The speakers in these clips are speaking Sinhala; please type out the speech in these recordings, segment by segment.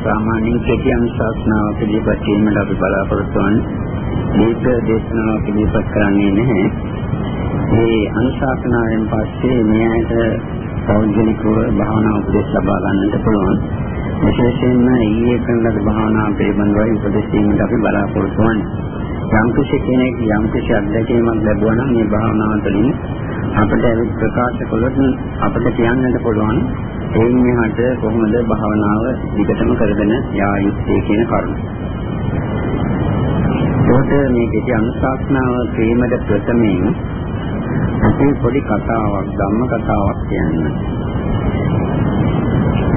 සාමාන්‍යයෙන් කෙටි අනුශාසනාවක් ඉදිරිපත් කිරීමට අපි බලාපොරොත්තු වන්නේ දීර්ඝ දේශනාවක් ඉදිරිපත් කරන්නේ නැහැ. මේ අනුශාසනාවෙන් පස්සේ මෙයට පෞද්ගලිකව භාවනා උපදෙස් ලබා ගන්නට පුළුවන්. විශේෂයෙන්ම ඊයේ කරන ලද භාවනා පිළිබඳව උපදෙස් දීමට අපි බලාපොරොත්තු වන්නේ. යම් කිසි කෙනෙක් යම් කිසි අත්දැකීමක් ලැබුවා නම් මේ භාවනාව තුළින් අපිට ඒක ප්‍රකාශ කළොත් අපිට කියන්නට පුළුවන් එයින් මෙහාට කොහොමද භාවනාව දිගටම කරගෙන යා යුත්තේ කියන කරුණ. ඒකට මේ කිසි අනුශාසනාව ක්‍රීමද ප්‍රථමයෙන් අපි පොඩි කතාවක් ධම්ම කතාවක් කියන්න.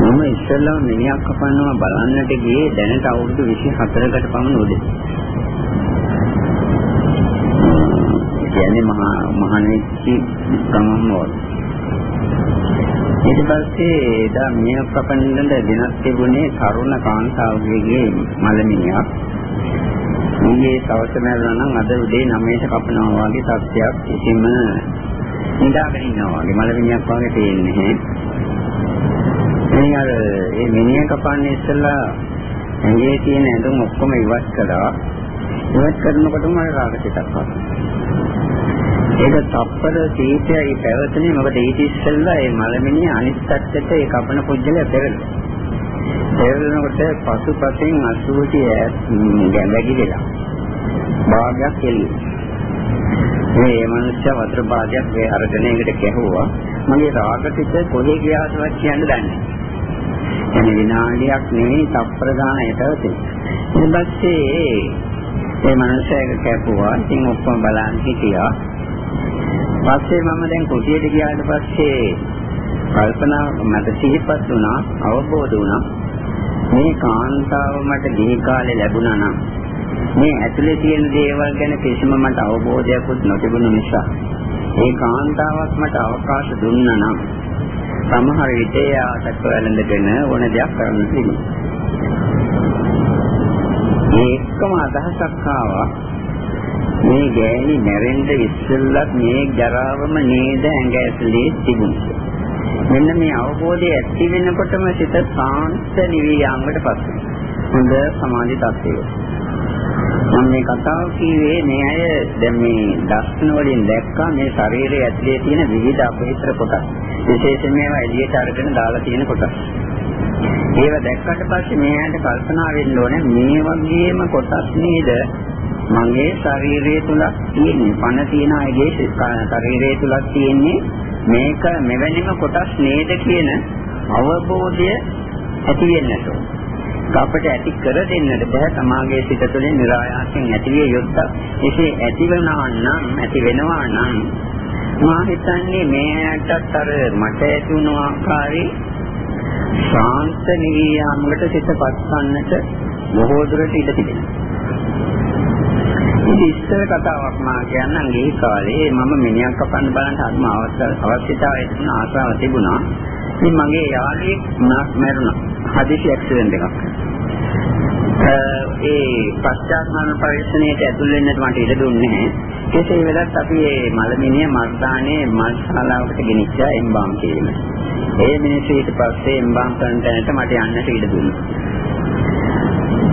මම ඉස්සෙල්ලා මිනිහක් කපනවා බලන්නට ගියේ දැනට අවුරුදු 24කට පමණ උදේ. කියන්නේ මහා මහණෙක්ටි ගමන් වල. ඊට පස්සේ එදා මිය කපන්නද දිනක් තිබුණේ තරුණ කාන්තාවගේ මලමිනියක්. ඊයේ සවස මැරුණා නම් අද උදේ 9ට කපනවා වගේ තත්ත්වයක් ඉතින්ම නිදාගෙන ඉන්නවා වගේ මලමිනියක් වගේ තේින්නේ. මේ අර මේ මිනිහ කපන්නේ ඉස්සෙල්ලා ඇඟේ තියෙන ඇඳුම් ඔක්කොම ඉවත් කළා. ඉවත් කරනකොටම රාග සිතක් ආවා. ඒක තප්පර කීපයයි පැවතුනේ මොකද ඊට ඉස්සෙල්ලා මේ මලමිනිය අනිත් පැත්තට ඒ කපන පුජ්‍යලය පෙරළුවා. පෙරලනකොට පසුපසින් අසුචි ගැඹැගි වෙලා. භාගයක් එළියේ. මේ මනුෂ්‍ය වතුර භාගයක් මේ අරගෙන එකට ගැහුවා. මගේ රාගසිත කොහේ ගියාදවත් කියන්න දන්නේ නැහැ. එනි විනාඩියක් නෙවෙයි තප්පර ගානකට තියෙනවා. ඊට පස්සේ මේ මනුස්සයෙක් කැපුවා. ඉතින් ඔක්කොම බලන් හිටියා. පස්සේ මම දැන් කුටියට ගියාට පස්සේ කල්පනා මට සිහිපත් වුණා අවබෝධ වුණා මේ කාන්තාව මට දී කාලේ ලැබුණා නම් මේ ඇතුලේ තියෙන දේවල් ගැන කිසිම මට අවබෝධයක්වත් නොතිබුණු නිසා ඒ කාන්තාවක් මට අවකාශ දුන්නා නම් සමහර විට යාසක් වැළඳගෙන ඕන දෙයක් කරන්න තිබුණා. ඒකම අදහසක් ආවා මේ ගෑණි මැරෙන්න ඉස්සෙල්ලත් මේ ජරාවම නේද ඇඟ ඇතුලේ තිබුණේ. මෙන්න මේ අවබෝධය ඇති වෙනකොටම සිත සාන්ත නිවී යාමකට පස්සේ. හොඳ සමාධි තත්ත්වය. මම මේ කතාව කිව්වේ මේ අය දැන් මේ දර්ශන වලින් දැක්කා මේ ශරීරයේ ඇතුලේ තියෙන විවිධ අපවිත්‍ර කොටස්. විශේෂයෙන් මේවා එළියට අරගෙන දාලා තියෙන කොටස්. ඒව දැක්කට පස්සේ මේ ඇයිට කල්පනා වෙන්න ඕනේ මේ වගේම කොටස් නේද මගේ ශරීරය තුල තියෙන්නේ පණ තියන අයගේ ශරීරය තුල තියෙන්නේ මේක මෙවැනිම කොටස් නේද කියන අවබෝධය ඇති වෙන්නට අපට ඇති කර දෙන්නට බෑ සමාගයේ සිට තුළින් નિરાයාසයෙන් ඇති විය යුත්තක්. එසේ ඇති වෙනවා නම් ඇති වෙනවා නම් මා හිතන්නේ මේකටත් අර මට ඇති වුණු ආකාරයේ ශාන්ත නිවියාමකට සිතපත් ගන්නට බොහෝ දුරට ඉඩ තිබෙනවා. ඉතින් ඉස්සර කතාවක් මා කියන්නම් ඒ කාලේ මම මිනිහක් කපන්න බලන්න හරිම අවශ්‍යතාවය තිබුණ ආසාව තිබුණා. ඉතින් මගේ යාළුවෙක් මැරුණා. හදිසි ඇක්සිඩන්ට් එකක්. ඒ පශ්චාත්තාන පරීක්ෂණයට ඇතුල් වෙන්නට මට ඉඩ දුන්නේ නැහැ. කෙසේ වෙතත් අපි මේ මලමිනිය මර්දානේ මල්ශාලාවකට ගෙනිච්චා එම්බාම් කිරීම. ඒ මිනිස්සු ඊට පස්සේ එම්බාම් කරන තැනට මට යන්නට ඉඩ දුන්නා.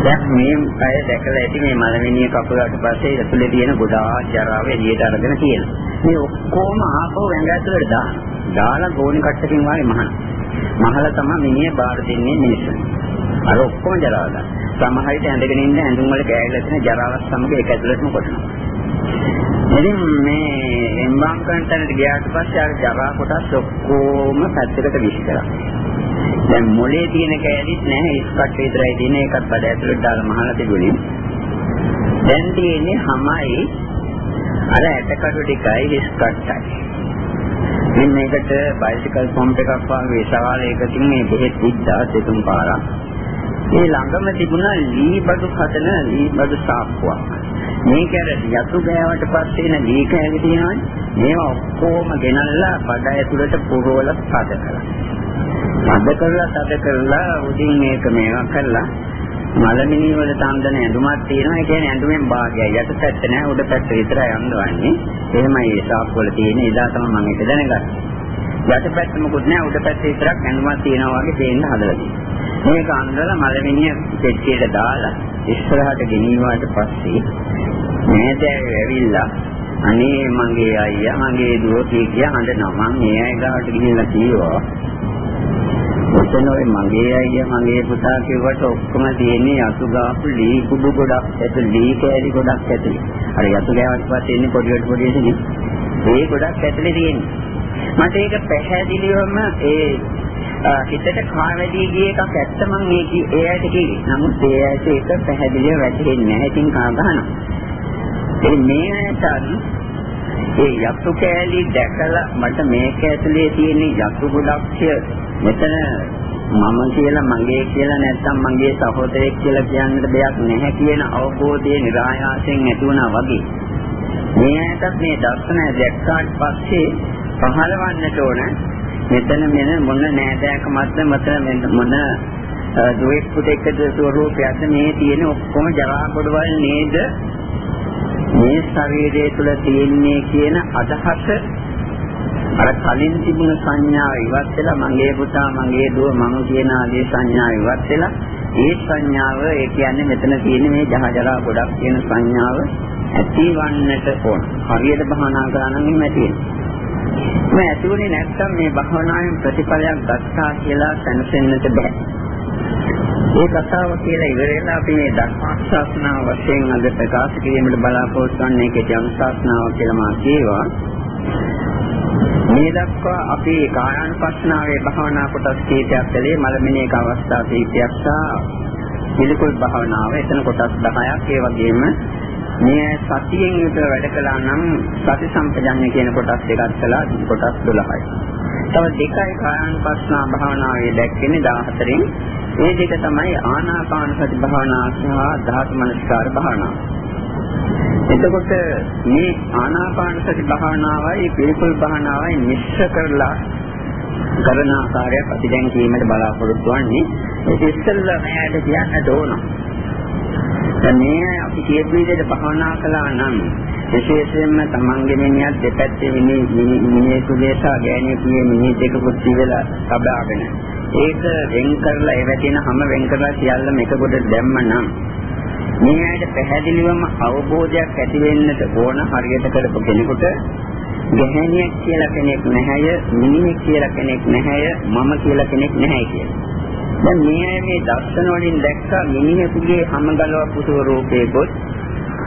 දැන් මේ අය දැකලා ඇති මේ මලමිනිය කපුලාට පස්සේ ඇතුලේ තියෙන ගොඩාක් ජරාව එළියට අරගෙන තියෙනවා. මේ ඔක්කොම ආපහු ඇඟ ඇතුලට දාන. දාලා ගෝණි කට්ටකින් වාගේ මහන. මහල තමයි මිනිහ බාර දෙන්නේ මිනිස්සු. අර ඔක්කොම ජරාව දාන. සමහර විට ඇඳගෙන ඉන්න ඇඳුම් වල කෑගිලා තියෙන ජරාවත් සමග ඒක ඇතුලටම කොටනවා. ඉතින් මේ එම්බාම් කරන තැනට ගියාට පස්සේ අර ජරා කොටස් ඔක්කොම පැත්තකට විශ් කරා. දැන් මොලේ තියෙන කෑලිත් නැහැ ඉස්කට් විතරයි තියෙන එකත් බඩ ඇතුළට දාලා මහලා තිබුණේ. දැන් තියෙන්නේ හැමයි අර ඇටකටු ටිකයි ඉස්කට්ටයි. මෙන්න මේකට බයිසිකල් පම්ප් එකක් වගේ සවාල එකකින් මේ බෙහෙත් ඉද්දා දෙතුන් පාරක්. ඒ ළඟම තිබුණා ලී බඩු හදන ලී බඩු සාප්පුවක්. මේක අර යතු ගෑවට පස්සේ එන ලී කෑලි තියෙනවනේ. මේවා ඔක්කොම ගෙනල්ලා බඩ ඇතුළට පුරවලා පද කරලා. තද කරලා තද කරලා උදින් මේක මේවා කරලා මලමිනි වල තන්දන ඇඳුමක් තියෙනවා. ඒ කියන්නේ ඇඳුමෙන් භාගයයි. යට පැත්ත නෑ උඩ පැත්ත විතරයි අඳවන්නේ. එහෙමයි ඒ ෂාප් වල තියෙන. එදා තමයි මම ඒක දැනගත්තේ. යට පැත්ත මොකුත් නෑ උඩ පැත්ත විතරක් ඇඳුමක් තියෙනවා වගේ දෙන්න හදලා මේක අන්දලා මලමිනිය පෙට්ටියට දාලා ඉස්සරහට ගෙනියුවාට පස්සේ නෑදෑයෝ ඇවිල්ලා අනේ මගේ අයියා මගේ දුව කිය කිය හඬනවා මම මේ අය ගාවට ගිහිල්ලා කිව්වා ඔතන ඔය මගේ අයියා මගේ පුතා කියවට ඔක්කොම තියෙන්නේ යතු ගාපු ලී කුඩු ගොඩක් ඇතුළේ ලී කෑලි ගොඩක් ඇතුළේ. අර යතු ගෑවට පස්සේ ඉන්නේ පොඩි පොඩි පොඩි ඒ ගොඩක් ඇතුළේ තියෙන්නේ. මට ඒක පැහැදිලිවම ඒ හිතට කාවැදී ගිය එකක් ඇත්ත මම මේ ඒ ඇයිට කිව්වේ. නමුත් ඒ ඇයිට ඒක පැහැදිලිව වැටහෙන්නේ නැහැ. ඉතින් කා ගන්නවා. ඒ මේ ඇයිට ඒ යතු කෑලි දැකලා මට මේක ඇතුලේ තියෙන යතු ගොඩක් මෙතන මම කියලා මගේ කියලා නැත්තම් මගේ සහෝදරයෙක් කියලා කියන්නට දෙයක් නැහැ කියන අවබෝධය નિરાයාසයෙන් ඇති වුණා වගේ. මේ ඇටත් මේ දර්ශනය දැක්කාට පස්සේ පහළවන්නට ඕන මෙතන මෙන මොන නෑදෑකමත්ද මත මොන දුවෙක් පුතෙක්ද ස්වරූපයක්ද මේ තියෙන ඔක්කොම ජරා කොටවල් නේද මේ ශරීරය තුළ තියෙන්නේ කියන අදහස අර කලින් තිබුණ සංඥාව ඉවත් වෙලා මගේ පුතා මගේ දුව මම කියන ආදී සංඥාව ඉවත් වෙලා ඒ සංඥාව ඒ කියන්නේ මෙතන තියෙන මේ ජහජරා ගොඩක් කියන සංඥාව ඇතිවන්නට ඕන. හරියට භාවනා කරා නම් එහෙම ඇති වෙනවා. මේ ඇතුලේ නැත්තම් මේ භවනායෙන් ප්‍රතිඵලයක් ගත්තා කියලා දැනසෙන්නට බෑ. ඒ කතාව කියලා ඉවර වෙලා අපි මේ ධර්මාශාස්නාව වශයෙන් අද ප්‍රකාශ කිරීමට බලාපොරොත්තු වෙන්නේ ඒකේ අනුශාසනාව කියලා මා කියවා. මේ දක්වා අපි කායानुපස්සනාවේ භවනා කොටස් කීපයක් කළේ මලමිනේක අවස්ථා කීපයක් සහ පිළිකුල් භවනාව එතන කොටස් 10ක් ඒ වගේම මේ සතියෙන් යුතුව වැඩ කළා නම් සති සම්පජන්‍ය කියන කොටස් දෙකක් කළා කොටස් 12යි. තව දෙකයි කායानुපස්සනා භාවනාවේ දැක්කේ 14න්. ඒ දෙක තමයි ආනාපාන සති භාවනාව සහ ධාතු මනස්කාර භාවනාව. එතකොට මේ ආනාපාන සති භාවනාවයි පිළිකුල් භාවනාවයි මිශ්‍ර කරලා කරන ආකාරයක් අපි දැන් කීමට බලාපොරොත්තු වෙන්නේ. ඒක ඉස්සෙල්ලා මෑට කියන්න ඕන. දැන් මේ අපි කියපු විදිහට භවනා කළා නම් විශේෂයෙන්ම තමන්ගේ මිනිහත් දෙපැත්තේ මිනිහෙකුගේ සහ ගෑණියෙකුගේ මිනිහ දෙකකුත් තියලා තබාගෙන ඒක වෙන් කරලා ඒ වැටෙන හැම වෙන් කරලා සියල්ලම එක කොට දැම්ම නම් මේ ඇයිට පැහැදිලිවම අවබෝධයක් ඇති වෙන්නට ඕන හරියට කරපු කෙනෙකුට ගැහණියක් කියලා කෙනෙක් නැහැය මිනිහෙක් කියලා කෙනෙක් නැහැය මම කියලා කෙනෙක් නැහැ කියලා. දැන් මේ මේ දර්ශන වලින් දැක්කා මිනිහෙකුගේ හැම ගලවපු ස්වරූපයකොත්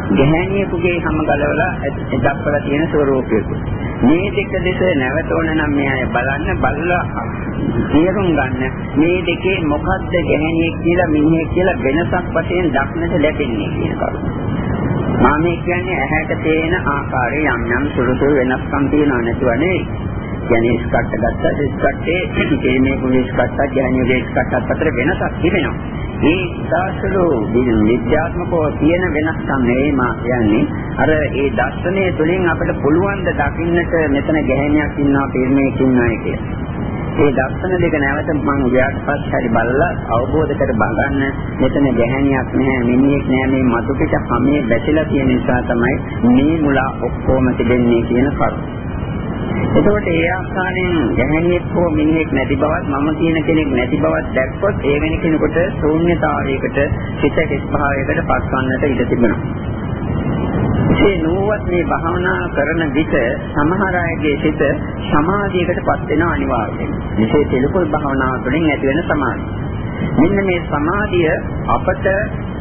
ගැහණියෙකුගේ හැම ගලවලා දක්වලා තියෙන ස්වරූපයකොත් මේ දෙක දෙස නැවත ඕන නම් මේ අය බලන්න බලලා තේරුම් ගන්න මේ දෙකේ මොකද්ද ගැහණියෙක් කියලා මිනිහෙක් කියලා වෙනසක් වශයෙන් දක්නට ලැබෙන්නේ කියන කරුණ. මා මේ කියන්නේ ඇහැට පේන ආකාරයේ යම් යම් සුළු සුළු වෙනස්කම් තියෙනව නැතුව නෙවෙයි. කියන්නේ ස්කට් ගත්තද ස්කට්ේ තේමේ කුණේ ස්කට්ට කියන්නේ ස්කට්ටත් අතර වෙනසක් තිබෙනවා. මේ දාසලු විද්‍යාත්මකව තියෙන වෙනස්කම් නෙවෙයි මා කියන්නේ. අර ඒ දර්ශනය තුළින් අපිට පුළුවන් ද දකින්නට මෙතන ගැහණියක් ඉන්නවා තේමේක ඉන්නවා කියලා. ඒ දර්ශන දෙක නැවත මම ගියාට පස්සේ හරි බලලා අවබෝධ කර බගන්න මෙතන ගැහණියක් නැහැ මිනිහෙක් නැහැ මේ මතු පිට හැමේ බැසිලා තියෙන නිසා තමයි මේ මුලා ඔක්කොම තිබෙන්නේ කියන කරුණ. එතකොට ඒ ආකාරයෙන් ගැහණියෙක් හෝ මිනිහෙක් නැති බවත් මම කියන කෙනෙක් නැති බවත් දැක්කොත් ඒ වෙන කෙනෙකුට ශූන්‍යතාවයකට සිත කිස්භාවයකට පත්වන්නට ඉඩ තිබෙනවා. ඒ නුවත් මේ භාවනා කරන විට සමහර අයගේ සිත සමාධියකට පත් වෙන අනිවාර්යයෙන්. විශේෂ පිළිකුල් භාවනාව තුළින් ඇති වෙන සමාධිය. මෙන්න මේ සමාධිය අපට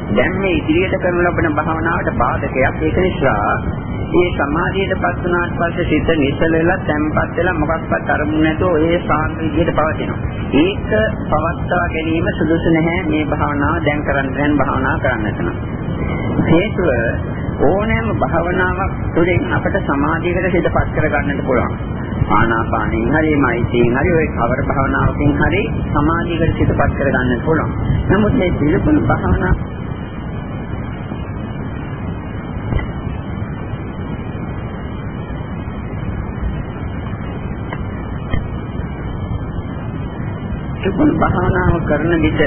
දැන් මේ ඉදිරියට කරන ලබන භාවනාවට බාධකයක් ඒක නිසා මේ සමාධියටපත් වුණාට පස්සේ සිත නිසල වෙලා තැම්පත් වෙලා මොකක්වත් අරමුණ නැතුව ඒ සාන්ත විදියට පවතිනවා. ඒක පවත්වා ගැනීම සුදුසු නැහැ මේ භාවනාව දැන් කරන්න දැන් භාවනා කරන්නට නම්. හේතුව ඕනෑම භාවනාවක් තුළින් අපට සමාධියකට සිතපත් කර ගන්නට පුළුවන්. ආනාපානෙන් හරි මෛත්‍රියෙන් හරි ඔය කවර භාවනාවකින් හරි සමාධියකට සිතපත් කර ගන්නට පුළුවන්. නමුත් මේ පිළිපොළ භාවනාව සුකුල් භාවනාව කරන විට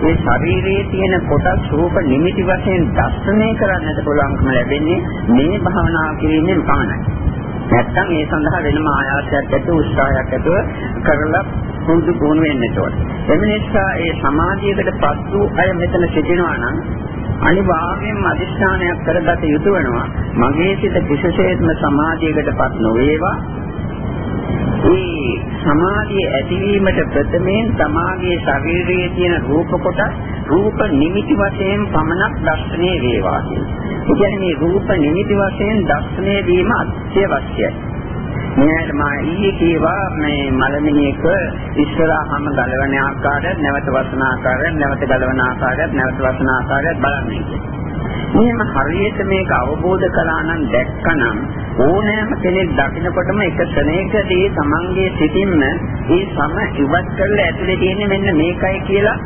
මේ ශරීරයේ තියෙන කොටස් රූප නිමිති වශයෙන් දර්ශනය කරන්නට පුළුවන්කම ලැබෙන්නේ මේ භාවනාව කිරීමෙන් පමණයි. නැත්තම් ඒ සඳහා වෙනම ආයාසයක් ඇතුව උත්සාහයක් ඇතුව කරලා පුරුදු පුහුණු වෙන්නට ඕන. එම නිසා ඒ සමාධියකටපත් වූ අය මෙතන සිටිනවා නම් අනිවාර්යයෙන්ම අදිස්ථානයක් කරගත යුතු වෙනවා. මගේ සිත කිසිසේත්ම සමාධියකටපත් නොවේවා. මේ සමාධිය ඇතිවීමට ප්‍රථමයෙන් තමාගේ ශරීරයේ තියෙන රූප කොටස් රූප නිමිති වශයෙන් පමණක් දැක්නේ වේවා කියන්නේ. ඒ කියන්නේ මේ රූප නිමිති වශයෙන් දැක්නේ වීම අත්‍යවශ්‍යයි. මෙයාට මා ඊයේ කීවා මේ මලමිණියක ඉස්සරහම ගලවන ආකාරය නැවත වසන ආකාරය නැවත ගලවන ආකාරය නැවත වසන ආකාරය බලන්නේ කියලා. මෙහෙම හරියට මේක අවබෝධ කළා නම් දැක්කනම් ඕනෑම කෙනෙක් දකිනකොටම එක ක්ෂණයකදී තමන්ගේ සිතින්ම ඒ සම ඉවත් කරලා ඇතුලේ තියෙන්නේ මෙන්න මේකයි කියලා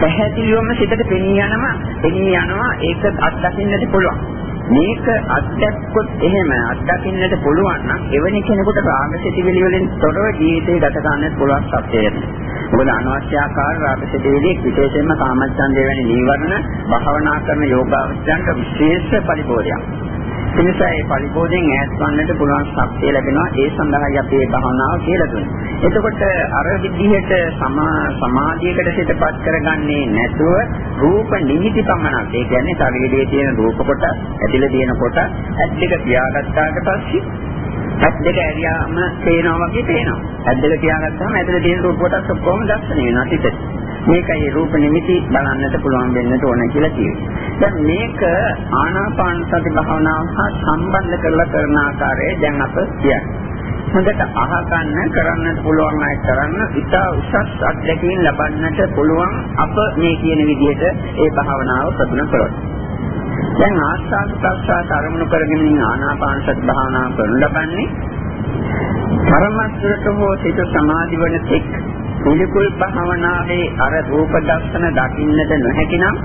පැහැදිලිවම සිතට පෙනී යනවා පෙනී යනවා ඒක අත්දකින්නට පුළුවන් මේක අත්දැක්කොත් එහෙම අත්දකින්නට පුළුවන් නම් එවැනි කෙනෙකුට රාගසිතවිලි වලින් තොරව ජීවිතය ගත කරන්නත් පුළුවන් සත්‍යයක්. මොකද අනවශ්‍ය ආකාර රාගසිතවිලි විශේෂයෙන්ම කාමච්ඡන්දය වැනි නීවරණ භාවනා කරන යෝගාවචරයන්ට විශේෂ පරිපෝෂයක්. එනිසා මේ පරිපෝෂයෙන් ඈත් වන්නට පුළුවන් ශක්තිය ලැබෙනවා. ඒ සඳහායි අපි මේ භාවනාව කියලා දුන්නේ. එතකොට අර විදිහට සමාධියකට සිතපත් කරගන්නේ නැතුව රූප නිමිති පමණක්. ඒ කියන්නේ ශරීරයේ තියෙන රූප කොට, ඇතිල තියෙන කොට, ඇත් දෙක පියාගත්තාට පස්සේ ඇත් දෙක ඇරියාම පේනවා වගේ පේනවා. ඇත් දෙක පියාගත්තාම ඇතුලේ තියෙන රූප කොටස් ඔක්කොම දැක්සන වෙනවා පිටට. මේකයි රූප නිමිති බලන්නට පුළුවන් වෙන්නට ඕන කියලා කියනවා. දැන් මේක ආනාපාන සති භාවනාව හා සම්බන්ධ කරලා කරන ආකාරය දැන් අප කියන්නේ. හොඳට අහගන්න කරන්නට පුළුවන් අය කරන්න ඉතා උසස් අත්දැකීම් ලබන්නට පුළුවන් අප මේ කියන විදිහට ඒ භාවනාව ප්‍රගුණ කරොත්. දැන් ආස්වාද ප්‍රසආස අරමුණු කරගෙන ආනාපාන සති භාවනාව කරන ලබන්නේ පරමස්තරට හෝ සිත සමාධි වන තෙක් පිළිකුල් භාවනාවේ අර රූප දර්ශන දකින්නට නොහැකි නම්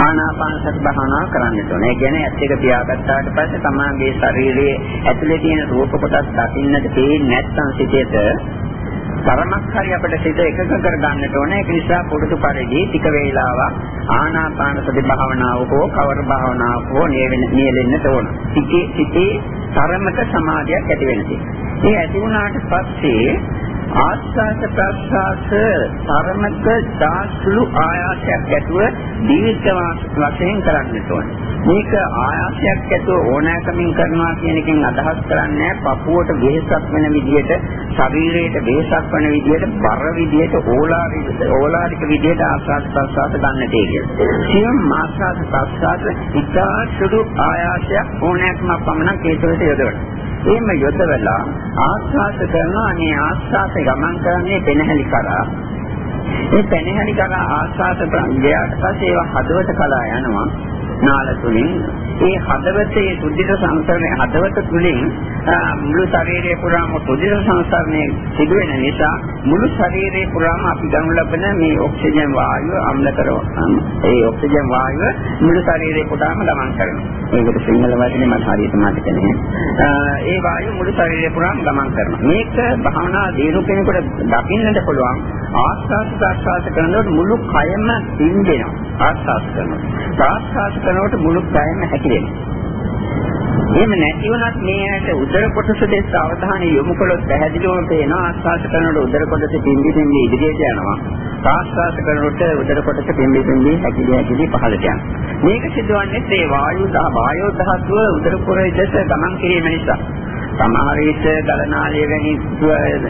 ආනාපාන සති භාවනාව කරන්නට ඕනේ. ඒ කියන්නේ ඇස් දෙක පියාගත්තාට පස්සේ තමාගේ ශරීරයේ ඇතුලේ තියෙන රූප කොටස් දකින්නට තේින්නේ නැත්නම් සිතේට තරමක් හරි අපිට සිත එකඟ කර ගන්නට ඕනේ. ඒක නිසා පුරුදු පරිදි ටික වේලාවක් ආනාපාන සති භාවනාව හෝ කවර භාවනාව හෝ නියැලෙන්නට ඕන. සිතේ සිතේ තරමක සමාධියක් ඇති වෙනවා. ඒ ඇති වුණාට පස්සේ ආස්වාද ප්‍රස්වාස තරමක දාසුළු ආයාසයක් ඇතුව දීර්ඝ වශයෙන් කරන්නට ඕනේ. මේක ආයාසයක් ඇතුව ඕනෑකමින් කරනවා කියන එකෙන් අදහස් කරන්නේ පපුවට වෙහසක් වෙන විදිහට, ශරීරයට වෙහසක් වෙන විදිහට, බර විදිහට, ඕලාරික ඕලාරික විදිහට ආස්වාද ප්‍රස්වාස ගන්නට කියලා. සියම් ආස්වාද ප්‍රස්වාස ඉතා සුළු ආයාසයක් ඕනෑකම පමණක් ඒකට යොදවනවා. එහෙම යොදවලා ආස්වාද කරනවා අනේ ආස්වාද ගමන් කරන්නේ පෙනහැලි කරා. ඒ පෙනහැලි කරා ආස්වාද ප්‍රඥාට පස්සේ ඒවා හදවත කලා යනවා. නාල තුලින් ඒ හදවතේ සුද්ධිත සංසරණය හදවත තුලින් මුළු ශරීරය පුරාම සුද්ධිත සංසරණය සිදු වෙන නිසා මුළු ශරීරය පුරාම අපි ගනු ලබන මේ ඔක්සිජන් වායුව අම්ල කරනවා. ඒ ඔක්සිජන් වායුව මුළු ශරීරය පුරාම ගමන් කරනවා. ඒකට සිංහල වචනේ මට හරියට මතක නැහැ. ඒ වායුව මුළු ශරීරය පුරාම ගමන් කරනවා. මේක භාවනා දිනු කෙනෙකුට දකින්නට පුළුවන් ආස්වාද ප්‍රාස්වාද කරනකොට මුළු කයම පින්දෙනවා. ආස්වාද කරනවා. ප්‍රාස්වාද කරනකොට මුළු කයම හැකිලෙනවා. එහෙම නැති වුණත් මේ ඇයට උදර කොටස දෙස අවධානය යොමු කළොත් පැහැදිලිවම පේනවා ආස්වාද කරනකොට උදර කොටස පිම්බි පිම්බි ඉදිරියට යනවා. ආස්වාද කරනකොට උදර කොටස පිම්බි පිම්බි හැකිලි හැකිලි පහළට යනවා. මේක සිදුවන්නේ ඒ වායු දහ වායෝ ධාතුව උදර කොරේ දෙස ගමන් කිරීම නිසා. සමහර විට ගලනාලිය වැනි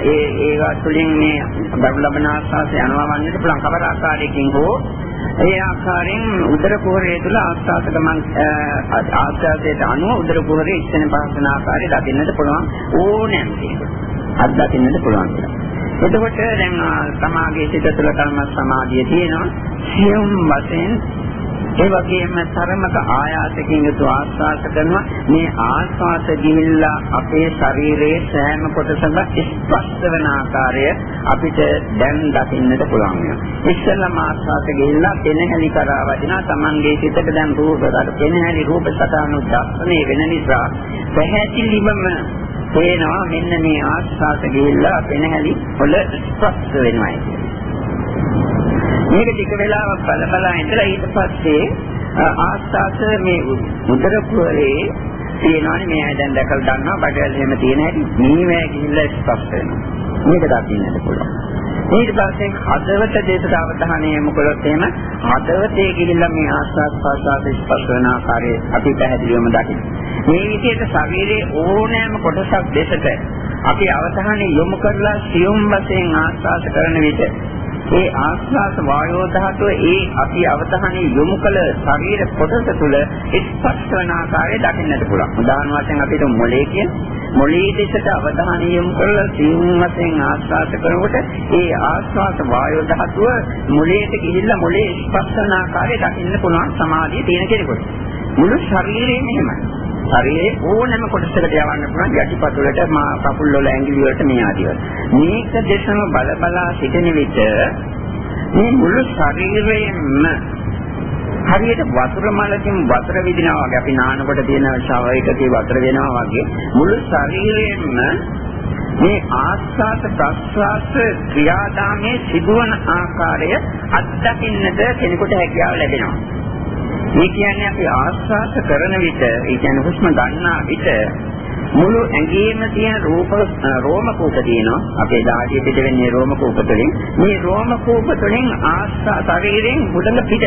ඒ ඒවා තුළින් මේ බඩු ලබන ආස්වාද යනවා වන්නට පුළුවන් කවර ආකාරයකින් හෝ ඒ ආකාරයෙන් උදර කුහරය තුළ ආස්වාද ගමන් ආස්වාදයට අනුව උදර කුහරයේ ඉස්සෙන පහසන ආකාරය දකින්නට පුළුවන් ඕනෑම කෙනෙකුට. අත් දකින්නට පුළුවන් කියලා. එතකොට දැන් සමාගයේ සිත තුළ කර්ම සමාධිය තියෙනවා. සියුම් වශයෙන් ඒ වගේම තරමක ආයාසකින් යුතු ආස්වාද කරනවා. මේ ආස්වාද ගිහිල්ලා අපේ ශරීරයේ සෑම කොටසම ස්පර්ශ වෙන ආකාරය අපිට දැන් දකින්නට පුළුවන් වෙනවා. ඉස්සෙල්ලාම ආස්වාද ගිහිල්ලා පෙනහැලි කරා වදිනා Tamange සිතට දැන් රූපකට පෙනහැලි රූප සටහන උද්දස්සනේ වෙන නිසා පැහැදිලිවම පේනවා මෙන්න මේ ආස්වාද ගිහිල්ලා පෙනහැලි වල ස්පර්ශ වෙනවා කියන්නේ මේක ටික වෙලාවක් බල බලා ඉඳලා ඊට පස්සේ ආස්වාස මේ උදර පුරේ තියෙනවානේ මේ අය දැන් දැකලා දන්නවා බඩවැල් එහෙම තියෙන හැටි නීවැ ගිහිල්ලා ස්පර්ශ වෙනවා මේක දකින්නට පුළුවන්. ඊට පස්සේ හදවත දෙයට අවධානය යොමු කළොත් එහෙම හදවතේ ගිහිල්ලා මේ ආස්වාද ප්‍රසආද ස්පර්ශ වෙන ආකාරය අපි පැහැදිලිවම දකින්න. මේ විදිහට ශරීරයේ ඕනෑම කොටසක් දෙසට අපි අවධානය යොමු කරලා සියුම් වශයෙන් ආස්වාද කරන විට ඒ ආස්වාස වායෝ ධාතුව ඒ අපි අවධානය යොමු කළ ශරීර කොටස තුළ ස්පර්ශ වන ආකාරය දකින්නට පුළුවන්. උදාහරණ වශයෙන් අපිට මොලේ කියන මොලේ දෙසට අවධානය යොමු කරලා සිං වශයෙන් ආස්වාද කරනකොට ඒ ආස්වාස වායෝ ධාතුව මොලේට ගිහිල්ලා මොලේ ස්පර්ශ වන ආකාරය දකින්න පුළුවන් සමාධිය තියෙන කෙනෙකුට. මුළු ශරීරයම එහෙමයි. ශරීරයේ ඕනෑම කොටසකට යවන්න පුළුවන් යටිපතුලට මා කකුල් වල ඇඟිලි වලට මේ ආදිය. මේක දෙසම බල බලා සිටින විට මේ මුළු ශරීරයෙන්ම හරියට වතුර මලකින් වතුර විදිනවා වගේ අපි නානකොට තියෙන ශාවයකදී වතුර වෙනවා වගේ මුළු ශරීරයෙන්ම මේ ආස්වාද ප්‍රස්වාස ක්‍රියාදාමයේ සිදුවන ආකාරය අත්දකින්නද කෙනෙකුට හැකියාව ලැබෙනවා. මේ කියන්නේ අපි ආස්වාද කරන විට, ඒ කියන්නේ හුස්ම ගන්නා විට මුළු ඇඟේම තියෙන රූප රෝම කූප තියෙනවා. අපේ ධාතිය පිට වෙන්නේ රෝම කූප තුළින්. මේ රෝම කූප තුළින් ආස්වා ශරීරයෙන් මුදල පිට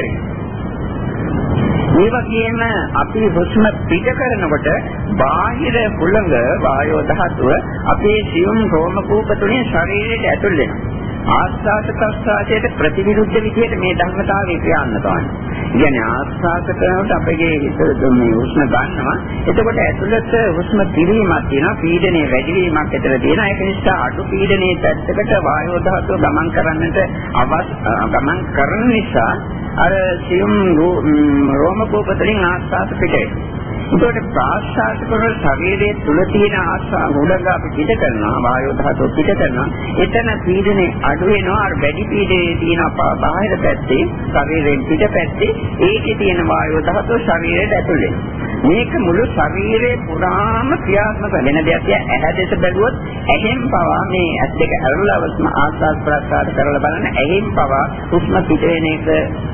මේ වගේම අපි හුස්ම පිට කරනකොට බාහිර කුලඟ වායෝ ධාතුව අපේ සියුම් රෝම කූප තුළින් ශරීරයට ඇතුල් වෙනවා. ආස්වාද ප්‍රස්වාසයට ප්‍රතිවිරුද්ධ විදිහට මේ ධර්මතාවය ක්‍රියාත්මක වන්නේ. කියන්නේ ආස්වාද කරනකොට අපගේ හිත මේ උෂ්ණ ගන්නවා. එතකොට ඇතුළත උෂ්ණ පිරීමක් තියෙනවා. පීඩනයේ වැඩිවීමක් ඇතර තියෙනවා. ඒක නිසා අඩු පීඩනයේ පැත්තකට වායෝ ධාතුව ගමන් කරන්නට අවශ්‍ය ගමන් කරන නිසා අර සියුම් රෝම කෝපතලින් ආස්වාද පිටේ. ඒකට ප්‍රාශ්වාස කරන ශරීරයේ තුල තියෙන ආස්වා උඩඟ අපි පිට කරනවා වායෝ ධාතුව පිට කරනවා. එතන පීඩනේ අඩු වෙනවා අර වැඩි පීඩනයේ තියෙන බාහිර පැත්තේ ශරීරයෙන් පිට පැත්තේ ඒකේ තියෙන වායෝ ධාතුව ශරීරයට ඇතුල්. වෙනවා මේක මුළු ශරීරේ පුරාම ක්‍රියාත්මක වෙන දෙයක්. ඇහැ දෙස බැලුවොත් ඇහෙන් පවා මේ ඇස් දෙක ඇරලවස්ම ආස්වාද ප්‍රසආද කරලා බලන ඇහෙන් පවා හුස්ම පිට වෙන එක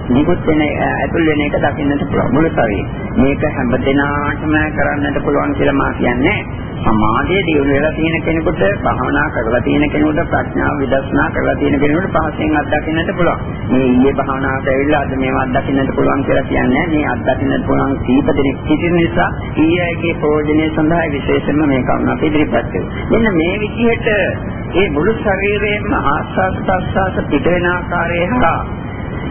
නිකුත් වෙන ඇතුල් වෙන එක දකින්නට පුළුවන් මුළු ශරීරේ. මේක හැමදෙනා සමාධිමය කරන්නට පුළුවන් කියලා මා කියන්නේ සමාධිය දියුණු වෙලා තියෙන කෙනෙකුට භාවනා කරලා තියෙන කෙනෙකුට ප්‍රඥාව විදර්ශනා කරලා තියෙන කෙනෙකුට පහසෙන් අත්දකින්නට පුළුවන්. මේ ඊයේ භාවනාවට ඇවිල්ලා අද මේවා අත්දකින්නට පුළුවන් කියලා කියන්නේ මේ අත්දකින්නට පුළුවන් කීප දෙනෙක් සිටින නිසා ඊයේගේ ප්‍රයෝජනය සඳහා විශේෂයෙන්ම මේ කරුණ අපි ඉදිරිපත් කළා. මෙන්න මේ විදිහට ඒ මුළු ශරීරයෙන්ම ආස්වාද ප්‍රස්වාස පිට වෙන ආකාරය හා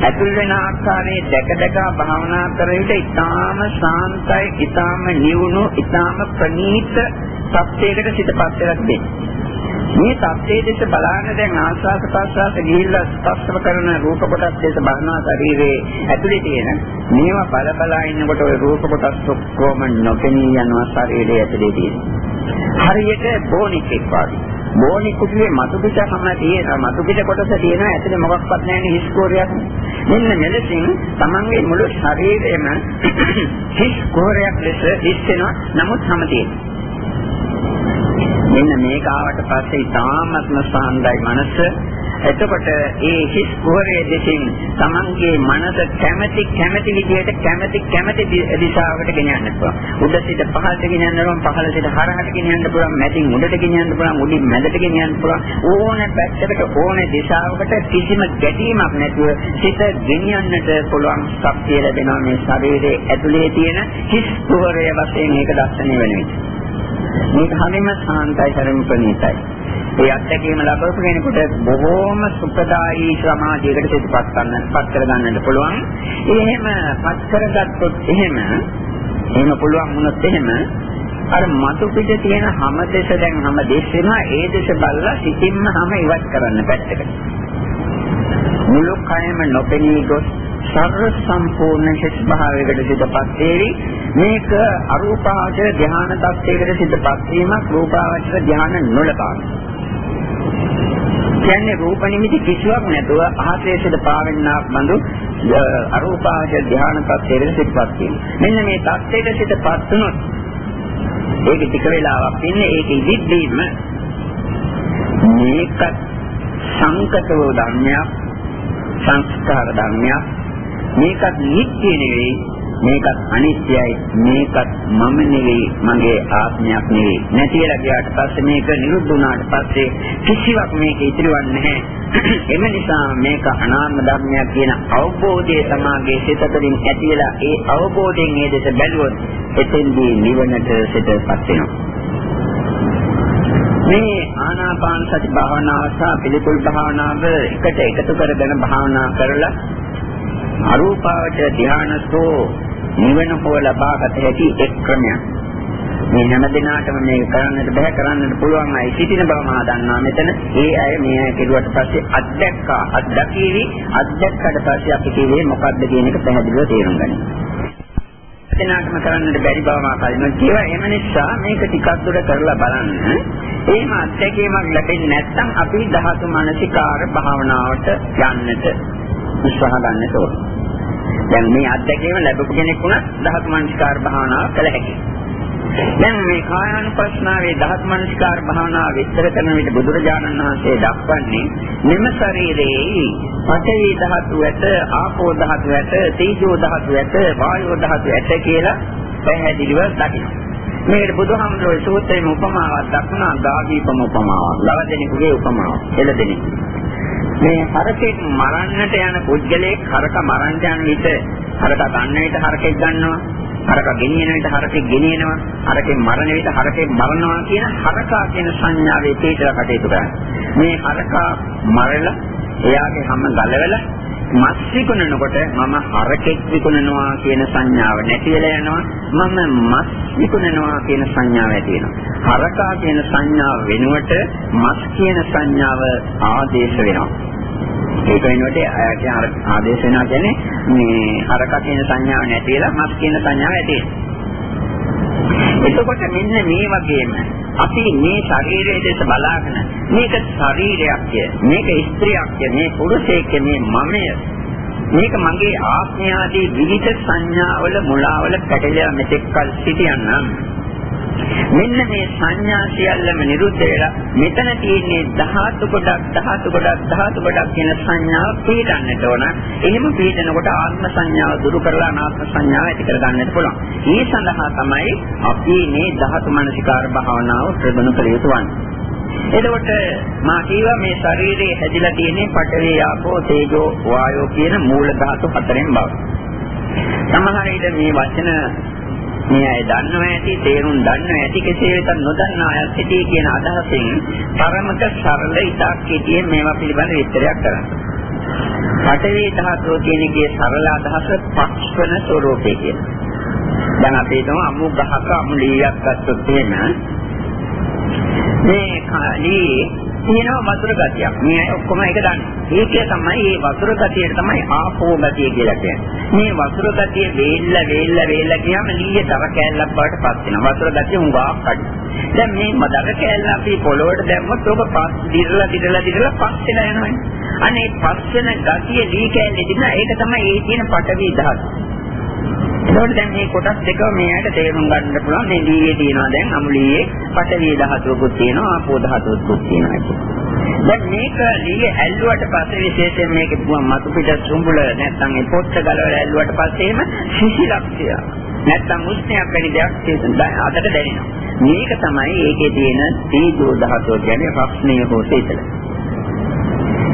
ඇතුල් වෙන ආකාරයේ දැක දැක භාවනා කරන විට ඊටාම ශාන්තයි, ඊටාම නිවුණු, ඊටාම ප්‍රණීත සත්‍යයකට සිතපත් වෙලා තිබෙනවා. මේ සත්‍යයේ දෙස බලාගෙන දැන් ආස්වාද ප්‍රසවාස ගිහිල්ලා ස්පර්ශව කරන රූප කොටස් දෙස බහනා ශරීරයේ ඇතුලේ තියෙන මේවා බල බලා ඉන්නකොට ওই රූප කොටස් ඔක්කොම නොපෙනී යනවා ශරීරයේ ඇතුලේ තියෙන. හරියට බෝනික්ෙක් වගේ. බෝනි කුටියේ මතු පිට හැම තියෙන මතු පිට කොටස තියෙන ඇතුලේ මොකක්වත් නැහැ හිස් කෝරයක්. මෙන්න මෙලෙසින් Tamanගේ මුළු ශරීරයම හිස් කෝරයක් ලෙස හිස් වෙනවා. නමුත් හැම තියෙන්නේ මෙන්න මේක ආවට පස්සේ තාමත්ම සාන්දයි මනස එතකොට ඒ හිස් කුහරයේ දෙසින් Tamanගේ මනස කැමැති කැමැති විදිහට කැමැති කැමැති දිශාවකට ගෙනියන්න පුළුවන්. උඩ සිට පහළට ගෙනියන්න පුළුවන්, පහළ සිට හරහට ගෙනියන්න පුළුවන්, මැදින් උඩට ගෙනියන්න පුළුවන්, උඩින් මැදට ගෙනියන්න පුළුවන්. ඕන පැත්තකට ඕන දිශාවකට කිසිම ගැටීමක් නැතුව සිත ගෙනියන්නට පුළුවන් ශක්තිය ලැබෙනවා මේ ශරීරයේ ඇතුලේ තියෙන හිස් කුහරය වශයෙන් මේක දැක්සෙන වෙන විදිහ. මේක හැමෙම සාන්තයි හරිම ප්‍රණීතයි. ඒ අත්දැකීම ලැබපු කෙනෙකුට බොහෝම සුඛදායී සමාජයකට පිටපත් ගන්න පත් කර ගන්නට පුළුවන්. එහෙම පත් කරගත්තොත් එහෙම එහෙම පුළුවන් වුණොත් එහෙම අර මතු පිට තියෙන හැම දෙස දැන් හැම දෙස්සෙම ඒ දෙස බලලා සිතින්ම හැම ඉවත් කරන්න පැත්තකට. මුළු කයම නොපෙනී ගොස් සර්ව සම්පූර්ණ හිස් භාවයකට සිතපත් වේවි. මේක අරූපාවචර ධ්‍යාන තත්ත්වයකට සිතපත් වීමක් රූපාවචර ධ්‍යාන නොලබා කියන්නේ රූප නිමිති කිසිවක් නැතුව අහසේ සිට පාවෙන්නා බඳු අරූපාවචර ධ්‍යාන තත්ත්වයකට සිතපත් වීම. මෙන්න මේ තත්ත්වයට සිතපත් වුණොත් ඒක ටික වෙලාවක් ඉන්නේ. ඒක ඉදිද්දීම මේක සංකතව ධර්මයක් සංස්කාර ධර්මයක් මේකත් නිත්‍ය නෙවෙයි මේකත් අනිත්‍යයි මේකත් මම නෙවෙයි මගේ ආත්මයක් නෙවෙයි. නැතිලා ගියාට පස්සේ මේක නිරුද්ධ වුණාට පස්සේ කිසිවක් මේක ඉතිරිවන්නේ නැහැ. එම නිසා මේක අනාත්ම ධර්මයක් කියන අවබෝධය සමාගයේ සිතතලින් ඇතිලා ඒ අවබෝධයෙන් මේ දෙස බැලුවොත් එතෙන්දී නිවනට සිතපත් වෙනවා. මේ ආනාපාන සති භාවනාව සහ පිළිකුල් භාවනාව එකට එකතු කරගෙන භාවනා කරලා අරූපාවචර ධානසෝ නිවන හෝ ලබාගත හැකි එක් ක්‍රමයක්. මේ හැම දිනාටම මේක කරන්නට බෑ කරන්නට පුළුවන් අය සිටින බව මා දන්නවා මෙතන. ඒ අය මේ අය කෙරුවට පස්සේ අත්දැක්කා අත්දැකීවි අත්දැක්කට පස්සේ අපි කිව්වේ මොකද්ද කියන එක පැහැදිලිව තේරුම් ගන්න. දෙනාටම කරන්නට බැරි බව මා කලින් කියවා එම නිසා මේක ටිකක් දුර කරලා බලන්න. එහෙම අත්දැකීමක් ලැබෙන්නේ නැත්නම් අපි ධාතු මනසිකාර භාවනාවට යන්නට උත්සාහ ගන්නට ඕනේ. දැන් මේ අත්දැකීම ලැබපු කෙනෙක් වුණත් ධාතු මනස්කාර භාවනාව කළ හැකියි. දැන් මේ කායानुපස්සනාවේ ධාතු මනස්කාර භාවනාව විස්තර කරන විට බුදුරජාණන් වහන්සේ දක්වන්නේ මෙම ශරීරයේ පඨවි ධාතු ඇත, ආපෝ ධාතු ඇත, තේජෝ ධාතු ඇත, වායෝ ධාතු ඇත කියලා පැහැදිලිව දකිනවා. මේකට බුදුහාමුදුරුවෝ සූත්‍රයේ උපමාවක් දක්වනවා ගාගීපම උපමාවක්. ලවදෙනෙකුගේ උපමාවක්. එළදෙනෙකු. මේ හරකෙක් මරන්නට යන පුද්ගලයෙක් හරක මරන්න යන විට හරක ගන්න විට හරකෙක් ගන්නවා හරක ගෙනියන විට හරකෙක් ගෙනියනවා හරකෙක් මරණ විට හරකෙක් මරනවා කියන හරකා කියන සංඥාවේ තේජල කටයුතු කරන්නේ. මේ හරකා මරලා එයාගේ හැම ගලවලා මස් විකුණනකොට මම හරකෙක් විකුණනවා කියන සංඥාව නැති වෙලා යනවා. මම මස් විකුණනවා කියන සංඥාව ඇති වෙනවා. හරකා කියන සංඥාව වෙනුවට මස් කියන සංඥාව ආදේශ වෙනවා. ඒක වෙනුවට ආදේශ වෙනවා කියන්නේ මේ හරකා කියන සංඥාව නැති වෙලා මස් කියන සංඥාව ඇති වෙනවා. එතකොට මෙන්න මේ වගේම අපි මේ ශරීරයේ දෙස බලාගෙන මේක ශරීරයක්ය මේක ස්ත්‍රියක්ය මේ පුරුෂයෙක්ය මේ මමය. මේක මගේ ආත්මය ආදී විවිධ සංඥාවල මුලාවල පැටලෙලා මෙතෙක් කල් සිටියනම් මෙන්න මේ සංඥා සියල්ලම නිරුද්ධ වෙලා මෙතන තියෙන්නේ ධාතු කොටක් ධාතු කොටක් ධාතු කොටක් කියන සංඥාව පිළිගන්නට ඕන. එහෙම පිළිදෙනකොට ආත්ම සංඥාව දුරු කරලා අනාත්ම සංඥාව ඇති කර ගන්නට පුළුවන්. ඒ සඳහා තමයි අපි මේ ධාතු මනසිකාර භාවනාව ප්‍රගුණ කළ යුතු වන්නේ. එතකොට මා කියවා මේ ශරීරයේ හැදිලා තියෙන්නේ පඨවි ආපෝ තේජෝ වායෝ කියන මූල ධාතු හතරෙන් බව. සමහර විට මේ වචන මේ අය දන්නව ඇති තේරුම් දන්නව ඇති කෙසේ වෙතත් නොදන්න අය සිටී කියන අදහසින් පරමත සරල ඉතාක් කෙටියෙන් මේවා පිළිබඳ විස්තරයක් කරන්න. පඨවි ධාතුව කියන එකේ සරල අදහස පක්ෂණ ස්වરૂපය කියන. දැන් අපි හිතමු අමු ගහක අමු ලීයක් ගත්තොත් එහෙම මේ කාලී තියෙනවා වතුර ගතියක්. මේ අය ඔක්කොම ඒක දන්නවා. ඒකේ තමයි මේ වතුර ගතියට තමයි ආපෝ ගතිය කියලා කියන්නේ. මේ වතුර ගතිය වේල්ල වේල්ල වේල්ල කියම ලීයේ තර කෑල්ලක් බවට පත් වෙනවා. වතුර ගතිය උඟා කඩ. දැන් මේ මදර කෑල්ල අපි පොළොවට දැම්මොත් ඔබ පස් දිරලා දිරලා දිරලා පස් වෙලා යනවානේ. අනේ පස් වෙන ගතිය ලී කෑල්ලේ දින ඒක තමයි ඒ තියෙන පටවි ධාතු. ඒකෝට දැන් මේ කොටස් දෙක මේකට තේරුම් ගන්න පුළුවන්. මේ දීයේ තියෙනවා දැන් අමුලියේ පඨවි ධාතුවකුත් තියෙනවා ආපෝ ධාතුවකුත් තියෙනවා දැන් මේක දීයේ ඇල්ලුවට පස්සේ විශේෂයෙන් මේක මතු පිට සුඹුල නැත්නම් ඒ පොත්ත ගලවලා ඇල්ලුවට පස්සේම සිසිලක්ෂය නැත්නම් උෂ්ණයක් වැනි දෙයක් අතට දැනෙනවා. මේක තමයි ඒකේ තියෙන තීජෝ ධාතුව කියන්නේ රස්නීය හෝ සීතල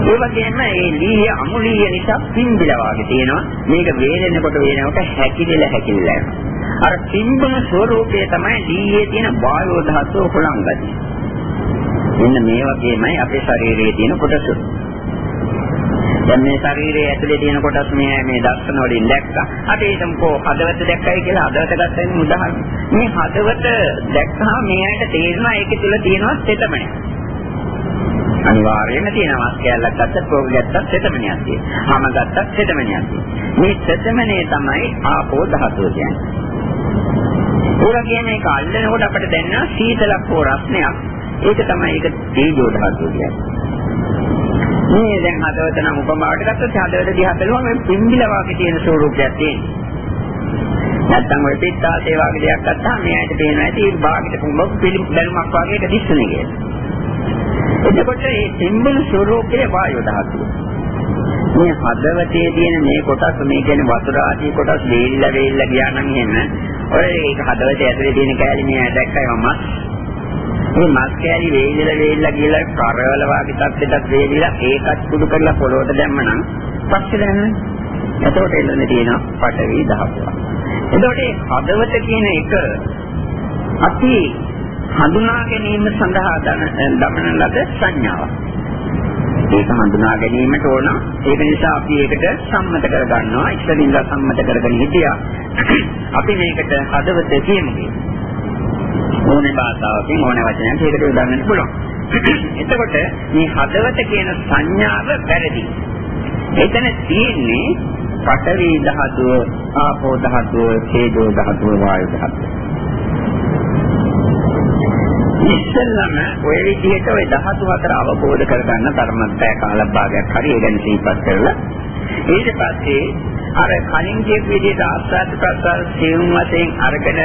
ඒ වගේම මේ ලීය අමුලීය නිසා පිම්බිලා වගේ තියෙනවා. මේක වේලෙනකොට වේලෙනකොට හැකිදෙලා හැකිදෙලා යනවා. අර පිම්බන ස්වરૂපයේ තමයි ලීයේ තියෙන වායෝ ධාතුව හොලංගන්නේ. මෙන්න මේ වගේමයි අපේ ශරීරයේ තියෙන කොටස. දැන් මේ ශරීරයේ ඇතුලේ තියෙන කොටස් මේ මේ දර්ශන වලින් දැක්කා. අපි හිතමුකෝ හදවත දැක්කයි කියලා හදවත ගත්තම උදාහරණ. මේ හදවත දැක්කහම මේ ඇයිට තේරෙනවා ඒකේ තුල තියෙනවා තෙතමනේ. අනිවාර්යයෙන්ම තියෙනවා මස් කැල්ලක් ගත්තත් කෝක ගත්තත් සෙතමනියක් තියෙනවා. හැම ගත්තත් සෙතමනියක් තියෙනවා. මේ සෙතමනේ තමයි ආපෝ ධාතුව කියන්නේ. ඒ වගේම මේක අල්ලනකොට අපිට දැනෙනවා සීතලක් හෝ රස්නයක්. ඒක තමයි ඒක තේජෝ ධාතුව කියන්නේ. මේ දැන් හදවත නම් උපමාවට ගත්තොත් හදවත දිහා බලුවම මේ පිම්බිලා වගේ තියෙන ස්වරූපයක් තියෙනවා. නැත්තම් ඔය පිටාසේ වගේ දෙයක් ගත්තාම මෙයාට පේනවා ඇති භාගිත කුඹක් පිළිම් බැලුමක් වගේ එක දිස්සුනේ කියලා. එතකොට මේ සිම්බල් ස්වરૂපයේ වායු ධාතුව. මේ හදවතේ තියෙන මේ කොටස් මේ කියන්නේ වතුර ආදී කොටස් වේලිලා වේලිලා ගියා නම් එහෙම ඔය ඒක හදවතේ ඇතුලේ තියෙන කැලේ මේ දැක්කයි මම මේ මස් කැලි වේලිලා වේලිලා ගිහලා කරවල වාගේ තත්ත්වයකට වේලිලා ඒකත් කුඩු කරලා පොළොවට දැම්මනම් පස්සේ දැනන්නේ එතකොට එන්නේ තියෙන පටවි දහපුවා. එතකොට මේ හදවත කියන එක අපි හඳුනා ගැනීම සඳහා දමන ලද සංඥාවක්. ඒක හඳුනා ගැනීමට ඕන. ඒක නිසා අපි ඒකට සම්මත කරගන්නවා. ඉස්සරින්ලා සම්මත කරගෙන හිටියා. අපි මේකට හදවත කියමු. ඕනේ භාෂාවකින් ඕනේ වචනයක් ඒකට උදාහරණයක් පුළුවන්. එතකොට මේ හදවත කියන සංඥාව වැරදි. එතන තියෙන්නේ පඨවි ධාතුව, ආපෝ ධාතුව, තේජෝ ධාතුව, වායු ධාතුව. ඉස්සෙල්ලම ඔය විදිහට ওই ධාතු හතර අවබෝධ කරගන්න ධර්මත්‍ය කාල භාගයක් හරි ඒ ගැන සිහිපත් කරලා ඊට පස්සේ අර කලින් කියපු විදිහට ආස්වාද ප්‍රසාර සියුම් වශයෙන් අරගෙන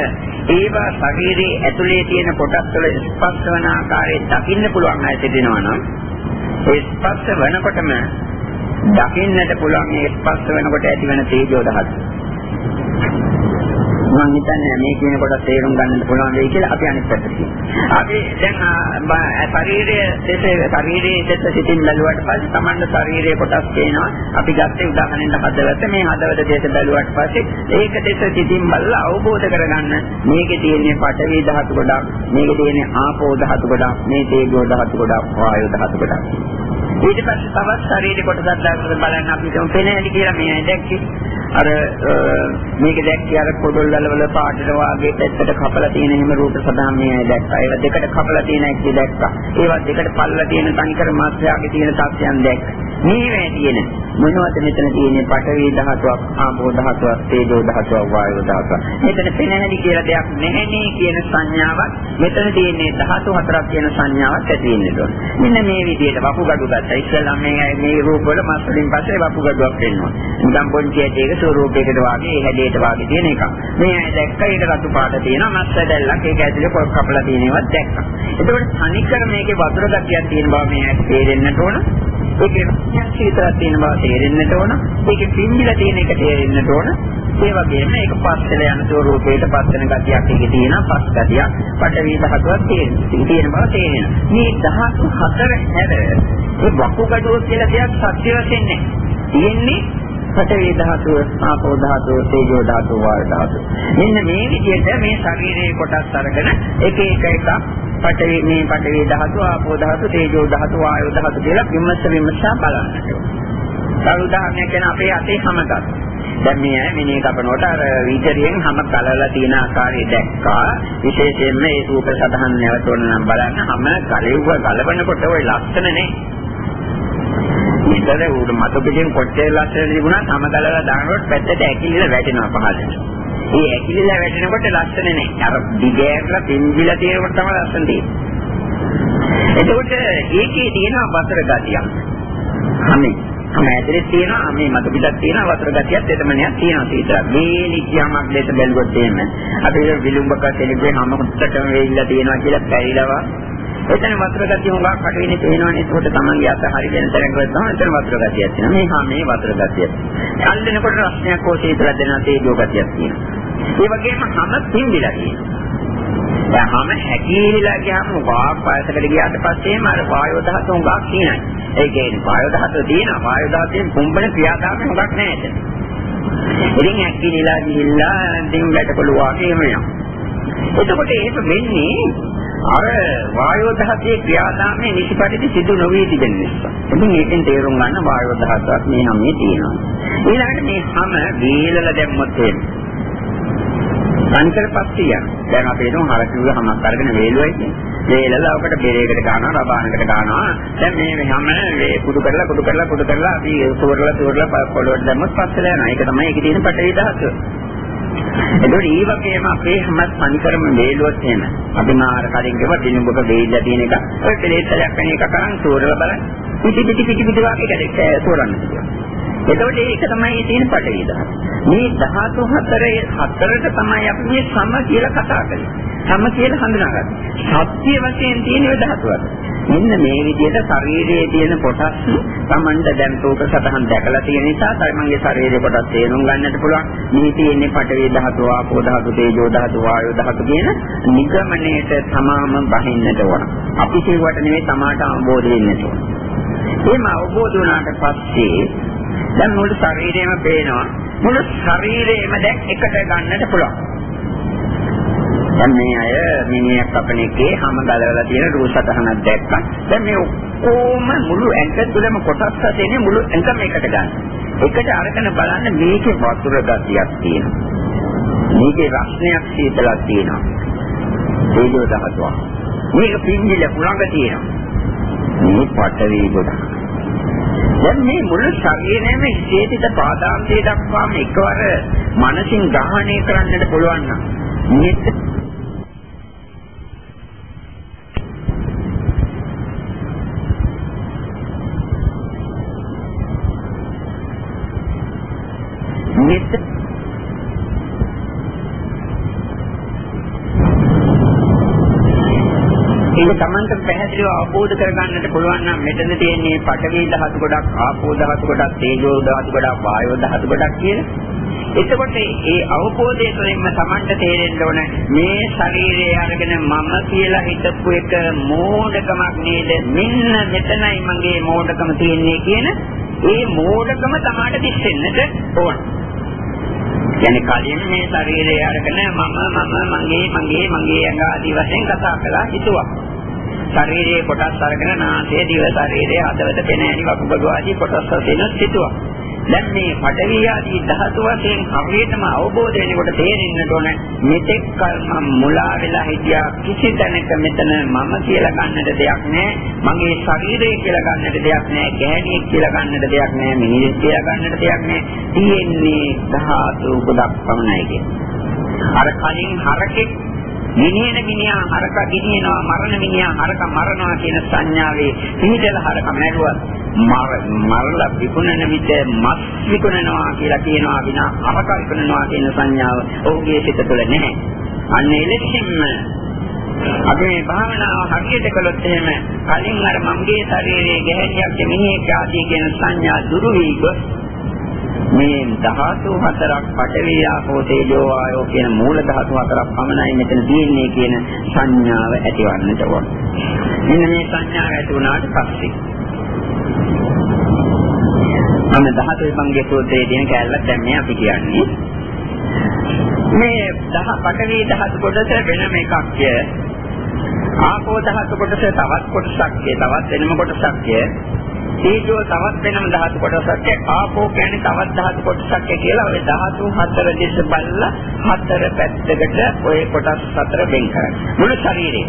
ඒවා ශරීරයේ ඇතුලේ තියෙන කොටස් වල ස්පර්ශ වන ආකාරය දකින්න පුළුවන් අය සිටිනවා නම් ඒ ස්පර්ශ වෙනකොටම දකින්නට පුළුවන් ඒ ස්පර්ශ වෙනකොට ඇතිවන තේජෝ ධාතුව. මම හිතන්නේ මේ කියන කොට තේරුම් ගන්න පුළුවන් වෙයි කියලා අපි අනිත් පැත්තට කියනවා. අපි දැන් ශරීරයේ දෙස ශරීරයේ දෙස සිටින් බැලුවට පස්සේ Tamanda ශරීරයේ කොටස් පේනවා. අපි ගත්තේ උදාහරණයක් හදවත මේ හදවත දෙස බැලුවට පස්සේ ඒක දෙස සිටින් බලලා අවබෝධ කරගන්න මේකේ තියෙන පඨවි ධාතු ගොඩක්, මේකේ තියෙන ආපෝ ධාතු ගොඩක්, මේ තේජෝ ධාතු ගොඩක්, වායු ධාතු ගොඩක්. ඊට පස්සේ තවත් ශරීර කොටසක් දාලා බලන්න අපි හිතමු පෙනෙන්නේ කියලා මේ දැක්කේ. අර මේක දැක්කේ අර පොඩොල් වල පාටට වාගේ පැත්තට කපලා තියෙන හිම රූප සදාම් මේ දැක්කා. ඒවා දෙකට කපලා තියෙන එක දැක්කා. ඒවා දෙකට පල්ලා තියෙන සංකර මාත්‍රාගේ තියෙන තත්යන් දැක්කා. මේ වේ තියෙන මොනවද මෙතන තියෙන්නේ පඨවි ධාතුවක්, ආපෝ ධාතුවක්, තේජෝ ධාතුවක්, වායු ධාතුවක්. මෙතන පෙනෙන්නේ කියලා දෙයක් නැහැනේ කියන සංඥාවක් මෙතන තියෙන්නේ ධාතු හතරක් කියන සංඥාවක් ඇති වෙන්න ඕන. මෙන්න මේ විදිහට වකුගඩු ගත්තා. ඉස්සෙල්ලා මේ මේ රූප වල මස් වලින් පස්සේ වකුගඩුවක් වෙනවා. නිකම් පොන්චි ඇටයක ස්වරූපයකට වාගේ ඒ හැඩයට වාගේ තියෙන එක. මේ අය දැක්ක ඒක රතු පාට තියෙනවා මස් ඇදල්ලක් ඒක ඇතුලේ පොල් කපලා තියෙන ඒවා දැක්කා. එතකොට තනිකර මේකේ වතුර ගතියක් තියෙන බව මේ ඇයි තේරෙන්නට ඕන. ඒකේ ශීතලක් තියෙන බව තේරෙන්නට ඕන. ඒකේ පිම්බිලා තියෙන එක තේරෙන්නට ඕන. ඒ වගේම ඒක පස්සෙල යන ස්වරූපයකට පස්සෙන ගතියක් ඒකේ තියෙනවා. පස් ගතියක් පටවි ධාතුවක් තියෙන. තියෙන බව තේරෙනවා. මේ ධාතු හතර හැර ඒ වකුගඩුව කියලා දෙයක් සත්‍ය වශයෙන් නැහැ. තියෙන්නේ පඨවි ධාතුව, ආපෝ ධාතුව, තේජෝ ධාතුව, වායු ධාතුව. මෙන්න මේ විදිහට මේ ශරීරයේ කොටස් අරගෙන එක එක එක පඨවි මේ පඨවි ධාතුව, ආපෝ ධාතුව, තේජෝ ධාතුව, වායු ධාතුව කියලා විමර්ශ විමර්ශා බලන්න ඕනේ. උදාහරණයක් ගැන අපේ අතේ හැමදත්. දැන් මේ අය මිනිහ කපනකොට අර විචරියෙන් හැම කලවලා තියෙන ආකාරය දැක්කා. විශේෂයෙන්ම ඒ රූප සදහන් නැවතොන නම් බලන්න හැම කලෙව්ව ගලවනකොට ওই ලක්ෂණ නේ. ඉතල උඩ මත පිටින් කොච්චර ලස්සන තිබුණත් හැම කලවලා දානකොට පැත්තට ඇකිලිලා වැටෙනවා පහළට. ඒ ඇකිලිලා වැටෙනකොට ලස්සන නෑ. අර දිගෑරලා පින්දිලා තියෙනකොට තමයි ලස්සන තියෙන්නේ. එතකොට ඒකේ තියෙන වතර ගතියක්. හැමයි හැම ඇතුලේ තියෙනවා මේ මත පිටක් තියෙනවා වතුර ගතියක් එතමනියක් තියෙනවා තීතර. මේ නිත්‍යමක් දෙස බැලුවොත් එහෙම අපි විලුඹක තෙලිගේ හැම මුත්තටම වෙයිලා තියෙනවා කියලා පැරිලවා එතන වතුර ගතිය හොඟක් කටේනේ පේනවනේ ඒකට තමන්ගේ අත හරි වෙන තරඟවත් තමයි එතන වතුර ගතියක් තියෙනවා මේ හා මේ වතුර ගතිය. අල්ලනකොට රස්නයක් හෝ සීතල දෙන තේජෝ ගතියක් තියෙනවා. ඒ වගේම හැම පින්දිලා තියෙනවා. දැන් හැම හැකිලිලා ගියාම වාක් පායසකට ගියාට පස්සේම අර වායෝ දහස හොඟක් තියෙනවා. ඒ කියන්නේ වායෝ දහස තියෙනවා. වායෝ දහසෙන් කුම්බන ක්‍රියාදාමය හොඟක් නැහැ එතන. ඉතින් හැකිලිලා ගිහිල්ලා දින් වැටකොළු වාගේ එම යනවා. එතකොට ඒක වෙන්නේ අර වායෝ දහසේ ක්‍රියාදාමයේ නිසිපරිදි සිදු නොවී තිබෙන නිසා. ඉතින් ඒකෙන් තේරුම් ගන්න වායෝ දහසක් මේ හැමේ තියෙනවා. ඊළඟට මේ හැම වේලල දැම්මොත් එහෙම. සංකල්පස්තිය. දැන් අපි හිතමු හරකුගේ හැමක් අරගෙන වේලුවයි කියන්නේ. වේලලා ඔකට බෙරේකට ගන්නවා, රබානකට ගන්නවා. දැන් මේ හැම මේ කුඩු කරලා කුඩු කරලා කුඩු කරලා අපි සුවරලා සුවරලා පොළොවට දැම්මොත් පස්සෙලා යනවා. ඒක තමයි ඒකේ තියෙන පටවි දහස. එතකොට ඒ වගේම අපේ හැම පරිකරම වේලුවත් එහෙම. අපි මාර කලින් ගෙව දිනුඹක වේල්ලා තියෙන එක. ඔය පෙලේටලයක් වෙන එක කරන් සෝරලා බලන්න. පිටි පිටි පිටි පිටි වගේ කඩේ සෝරන්න කියනවා. එතකොට ඒක තමයි තියෙන පටවි දහස. මේ ධාතු හතරේ හතරට තමයි අපි මේ සම කියලා කතා කරන්නේ. සම කියලා හඳුනාගන්නේ. සත්‍ය වශයෙන් තියෙන ධාතු හතර. මෙන්න මේ විදිහට ශරීරයේ තියෙන කොටස් Tamanට දැන් රූප සතහන් දැකලා තියෙන නිසා තමන්ගේ ශරීරයේ කොටස් තේරුම් ගන්නට පුළුවන්. මේ තියෙන්නේ පඨවි ධාතු, ආපෝ ධාතු, තේජෝ ධාතු, වායෝ ධාතු කියන නිගමණයට තමාම බහින්නට ඕන. අපි කියුවට නෙවෙයි තමාට අවබෝධ වෙන්නට ඕන. එහෙම අවබෝධ වුණාට පස්සේ දැන් මුළු ශරීරයම පේනවා. මුළු ශරීරයම දැන් එකට ගන්නට පුළුවන්. දැන් මේ අය මිනිහෙක් කපන එකේ හැම ගලවලා තියෙන රූප සතහනක් දැක්කා. දැන් මේ ඔක්කොම මුළු ඇඟ තුළම කොටස් හදෙන්නේ මුළු ඇඟම එකට ගන්න. එකට අරගෙන බලන්න මේකේ වතුර ගතියක් තියෙනවා. මේකේ රස්නයක් සීතලක් තියෙනවා. තේජෝ දහතුවක්. මේක පිංගිල පුළඟ තියෙනවා. මේ පටවි ගොඩක්. දැන් මේ මුළු ශරීරයම ඉස්සේතිත පාදාන්තයේ දක්වාම එකවර මනසින් ග්‍රහණය කරන්නට පුළුවන් නම් මෙත් මෙත් ඒක Tamanට පැහැදිලිව අවබෝධ කරගන්නට පුළුවන් නම් මෙතන තියෙන්නේ පඨවි ධාතු ගොඩක්, ආපෝ ධාතු ගොඩක්, තේජෝ ධාතු ගොඩක්, වායෝ ධාතු ගොඩක් කියන. එතකොට ඒ අවබෝධය තුළින්ම Tamanට තේරෙන්න ඕන මේ ශරීරය අරගෙන මම කියලා හිතපු එක මෝඩකමක් නේද? මෙන්න මෙතනයි මගේ මෝඩකම තියෙන්නේ කියන ඒ මෝඩකම Tamanට දිස්සෙන්නට ඕන. කියන්නේ කලින් මේ ශරීරය අරගෙන මම මම මගේ මගේ මගේ ඇඟ ආදී වශයෙන් කතා කළා හිතුවා. ශරීරයේ කොටස් අරගෙන නාසය දිව ශරීරයේ හදවත පෙන ඇලි වකුගඩු ආදී කොටස් වශයෙන් හිතුවා. දැන් මේ පඩවි ආදී ධාතු වශයෙන් හරියටම අවබෝධ වෙනකොට තේරෙන්නට ඕන මෙතෙක් කල මම මුලා වෙලා හිටියා කිසි තැනක මෙතන මම කියලා ගන්නට දෙයක් නැහැ. මගේ ශරීරය කියලා ගන්නට දෙයක් නැහැ. ගැහණියෙක් කියලා ගන්නට දෙයක් නැහැ. මිනිහෙක් කියලා ගන්නට දෙයක් නැහැ. තියෙන්නේ ධාතු ගොඩක් පමණයි කියන්නේ අර කලින් හරකෙක් මිනිහෙන මිනිහා හරක ගිනිනවා මරණ මිනිහා හරක මරනවා කියන සංඥාවේ පිහිටලා හරක මැරුවත් මරලා විකුණන විට මස් විකුණනවා කියලා කියනවා විනා හරක විකුණනවා කියන සංඥාව ඔහුගේ සිත තුළ නැහැ. අන්න එලෙසින්ම අපි මේ භාවනාව හරියට කළොත් එහෙම කලින් අර මම්ගේ ශරීරයේ ගැහැණියක් මිනිහෙක් ආදී කියන සංඥා දුරු වී ගොස් මේ ධාතු හතරක් පඨවි ආපෝ තේජෝ වායෝ කියන මූල ධාතු හතරක් පමණයි මෙතන තියෙන්නේ කියන සංඥාව ඇතිවන්නට ඕන. මෙන්න මේ සංඥාව ඇති වුණාට පස්සේ අන්න ධාතු විභංගයේ සූත්‍රයේ තියෙන කැලලක් දැන් මේ අපි කියන්නේ. මේ දහ පඨවි ධාතු කොටස වෙනම එකක් ආපෝ ධාතු කොටස තවත් කොටසක් තවත් වෙනම කොටසක් තේජෝ තවත් වෙනම ධාතු කොටසක් ආපෝ කියන්නේ තවත් ධාතු කොටසක් කියලා ඔය ධාතු හතර දෙස බලලා හතර පැත්තකට ඔය කොටස් හතර වෙන් කරන්නේ මුළු ශරීරේ.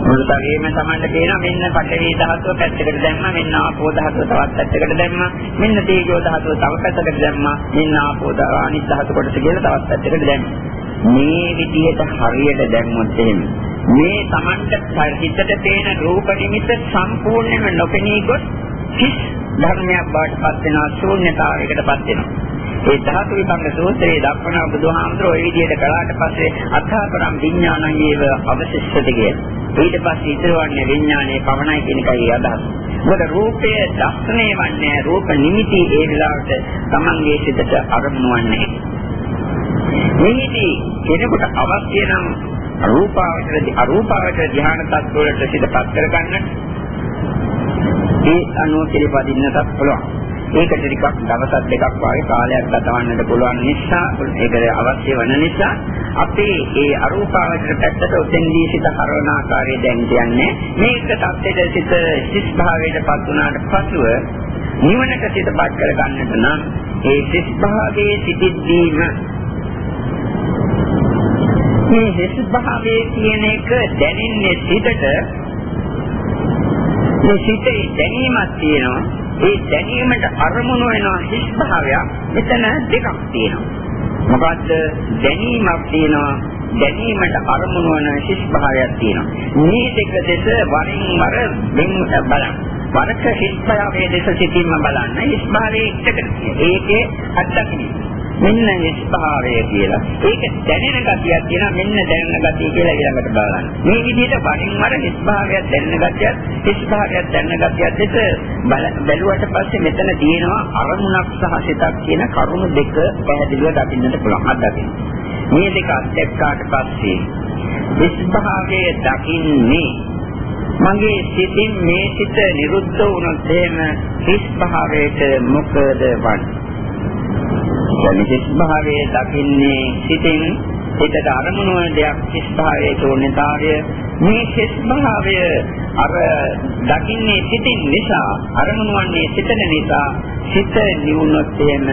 මුළු ශරීරෙම තමයි කියනවා මෙන්න පඨවි ධාතුව පැත්තකට දැම්මා මෙන්න ආපෝ ධාතුව තවත් පැත්තකට දැම්මා මෙන්න තේජෝ ධාතුව තව පැත්තකට දැම්මා මෙන්න ආපෝ ධාතුව අනිත් ධාතු කොටස කියලා තවත් පැත්තකට දැම්මා. මේ විදිහට හරියට දැම්මොත් එහෙම මේ Tamanට හිතට පේන රූප නිමිත්ත සම්පූර්ණයෙන්ම නොපෙනී ගොස් කිස් ධර්මයක් බවට පත් වෙනවා ශූන්‍යතාවයකටපත් වෙනවා. ඒ ධාතු විභංග සූත්‍රයේ දක්වන බුදුහාමුදුරෝ ඒ විදිහට කළාට පස්සේ අත්හාපරම් විඥානං ඒව අවශිෂ්ඨති කියන. ඊට පස්සේ ඉතිරවන්නේ විඥානයේ පවණයි කියන එකයි අදහස. මොකද රූපයේ දර්ශනය වන්නේ රූප නිමිති ඒ වෙලාවට Tamanගේ සිතට අරමුණු වන්නේ. මෙහිදී කෙනෙකුට අවශ්‍ය නම් රූපාවචර අරූපාවචර ධ්‍යාන තත්ත්වවලට සිතපත් කරගන්න ඒ අනුව පිළිපදින්නටත් පුළුවන්. ඒකට ටිකක් දවස් දෙකක් වගේ කාලයක් ගතවන්නට පුළුවන් නිසා ඒකට අවශ්‍ය වන නිසා අපි ඒ අරූපාවචර පැත්තට උතෙන්දී සිත හරවන ආකාරය දැන් කියන්නේ මේක තත්ත්වයට සිත සිස් භාවයට පත් වුණාට පසුව නිවනට සිතපත් කරගන්නට නම් ඒ සිස් භාවයේ සිටිද්දීම මේ හිස් භාවයේ කියන එක දැනෙන්නේ සිතට. මේ සිතේ දැනීමක් තියෙනවා. ඒ දැනීමට අරමුණු වෙනවා හිස් භාවයක් මෙතන දෙකක් තියෙනවා. මොකද්ද? දැනීමක් තියෙනවා. දැනීමට අරමුණු වන හිස් භාවයක් තියෙනවා. මේ දෙක දෙස වරින් වර වෙන් බලන්න. වරක හිස් භාවයේ දෙස සිටින්ම බලන්න. හිස් භාවයේ එකට ඒකේ අත්දැකීම. මෙන්න නිස්භාවය කියලා. ඒක දැනෙන ගතියක් තියෙනවා මෙන්න දැනෙන ගතිය කියලා ඊළඟට බලන්න. මේ විදිහට වරින් වර නිස්භාවයක් දැනෙන ගතියක්, නිස්භාවයක් දැනෙන ගතියක් දෙක බැලුවට පස්සේ මෙතන තියෙනවා අරමුණක් සහ සිතක් කියන කරුණු දෙක පැහැදිලිව දකින්නට පුළුවන්. අත්දකින්න. මේ දෙක අත්දැක්කාට පස්සේ නිස්භාවයේ දකින්නේ මගේ සිතින් මේ සිත නිරුද්ධ වුණොත් එහෙම හිස් භාවයට මොකද වන්නේ? නිසිස් භාවයේ දකින්නේ සිතින් හිතට අරමුණු වන දෙයක් සිස් භාවයේ ශූන්‍යතාවය මේ සිස් භාවය අර දකින්නේ සිතින් නිසා අරමුණු වන්නේ සිතන නිසා සිත නිවුනොත් එහෙම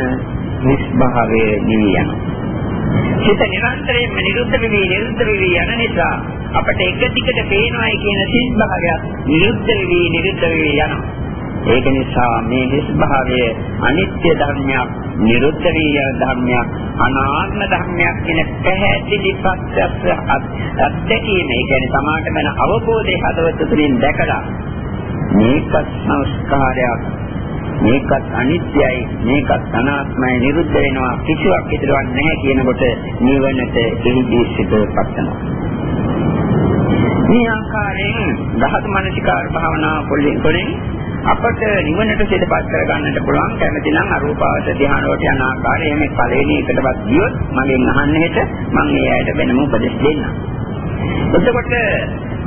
නිස් භාවයේ නිවි යනවා. සිත නිරන්තරයෙන්ම නිරුද්ධ වෙවි නිරුද්ධ වෙවි යන නිසා අපට එක දිගට පේනවායි කියන සිස් භාවයක් නිරුද්ධ වෙවි නිරුද්ධ වෙවි යනවා. ඒක නිසා මේ හිස් භාවය අනිත්‍ය ධර්මයක්, නිරුද්ධ වී යන ධර්මයක්, අනාත්ම ධර්මයක් කියන පැහැදිලි පස්සස් අත්දැකීම. ඒ කියන්නේ සමාට වෙන අවබෝධය හදවත තුළින් දැකලා මේකත් සංස්කාරයක් මේකත් අනිත්‍යයි මේකත් අනාත්මයි නිරුද්ධ වෙනවා කිසිවක් ඉදිරියවත් නැහැ කියනකොට නිවනට එහිදී සිදුපත් වෙනවා මේ ආකාරයෙන් දහතු මනසිකාර භාවනා පොළෙන් අපට නිවනට සිතපත් කර ගන්නට පුළුවන් කැමති නම් අරූපාවච ධ්‍යාන වලට යන ආකාරය මේ පළවෙනි එකටවත් ගියොත් මගෙන් අහන්න හෙට මම ඒ අයට වෙනම උපදෙස් දෙන්නම්. එතකොට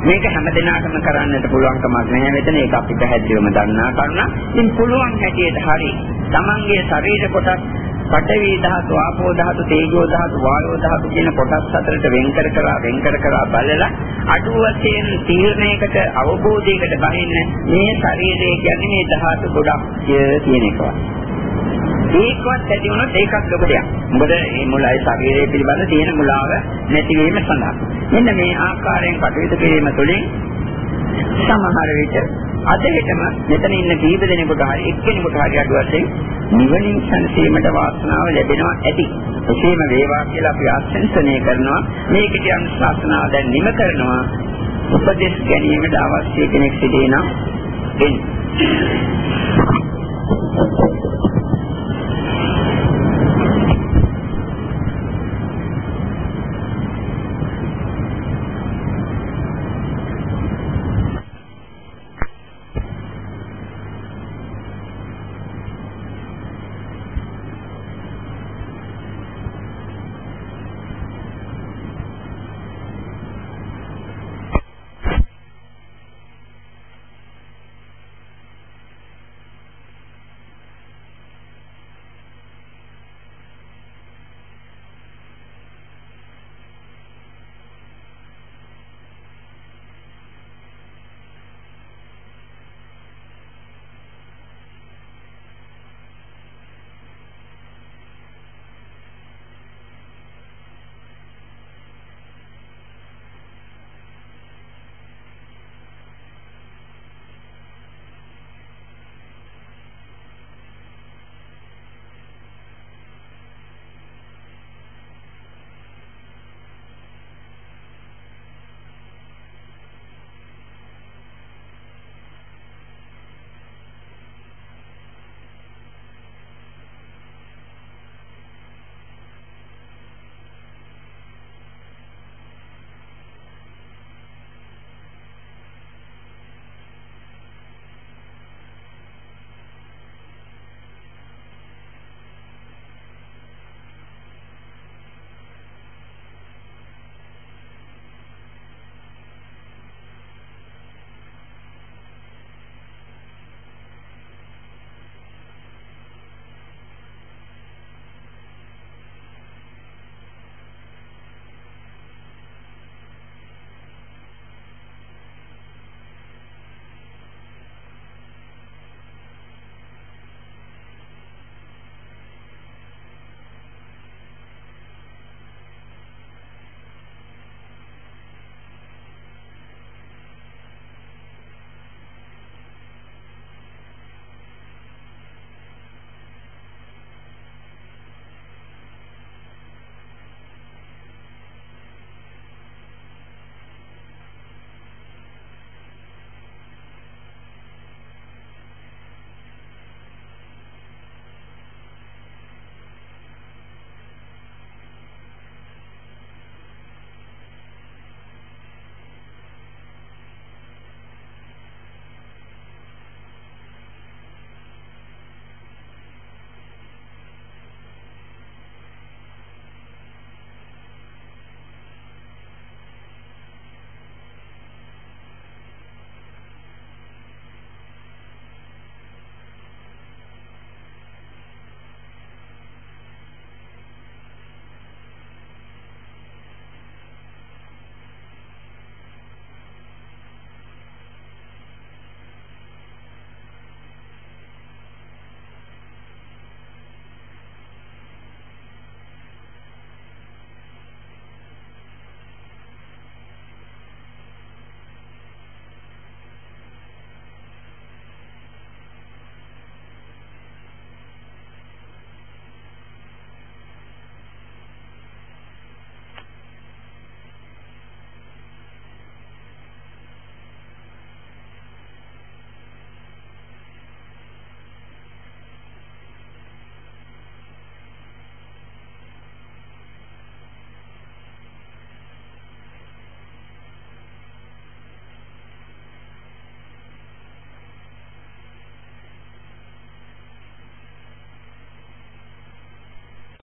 මේක හැම දිනකටම කරන්නට පුළුවන් කමක් නැහැ මෙතන ඒක අපි පැහැදිලිවම දන්නා කරුණ. ඉතින් පුළුවන් හැටියට හරි තමන්ගේ ශරීර කොටස් පඨවි ධාතු, ආපෝ ධාතු, තේජෝ ධාතු, වායෝ ධාතු කියන කොටස් හතරට වෙන් කර කර වෙන් කර කර බලලා අඩු වශයෙන් තීරණයකට අවබෝධයකට බහින්න මේ ශරීරය කියන්නේ මේ ධාතු ගොඩක් කියන එකවා. ඒකවත් ඇති වුණොත් ඒකත් ලොකු දෙයක්. මොකද මේ මුලයි ශරීරය පිළිබඳ තියෙන මුලාව නැතිවීම සඳහා. මෙන්න මේ ආකාරයෙන් කටයුතු කිරීම තුළින් සමහර විට අදහෙටම මෙතන ඉන්න කීප දෙනෙකුට හරි එක්කෙනෙකුට හරි අඩු වශයෙන් නිවනින් සංසීමට වාසනාව ලැබෙනවා ඇති. එසේම වේවා කියලා අපි ආශිර්වාදනය කරනවා. මේක කියන ශාසනාව දැන් නිම කරනවා. උපදෙස් ගැනීමට අවශ්‍ය කෙනෙක් සිටිනා එන්න.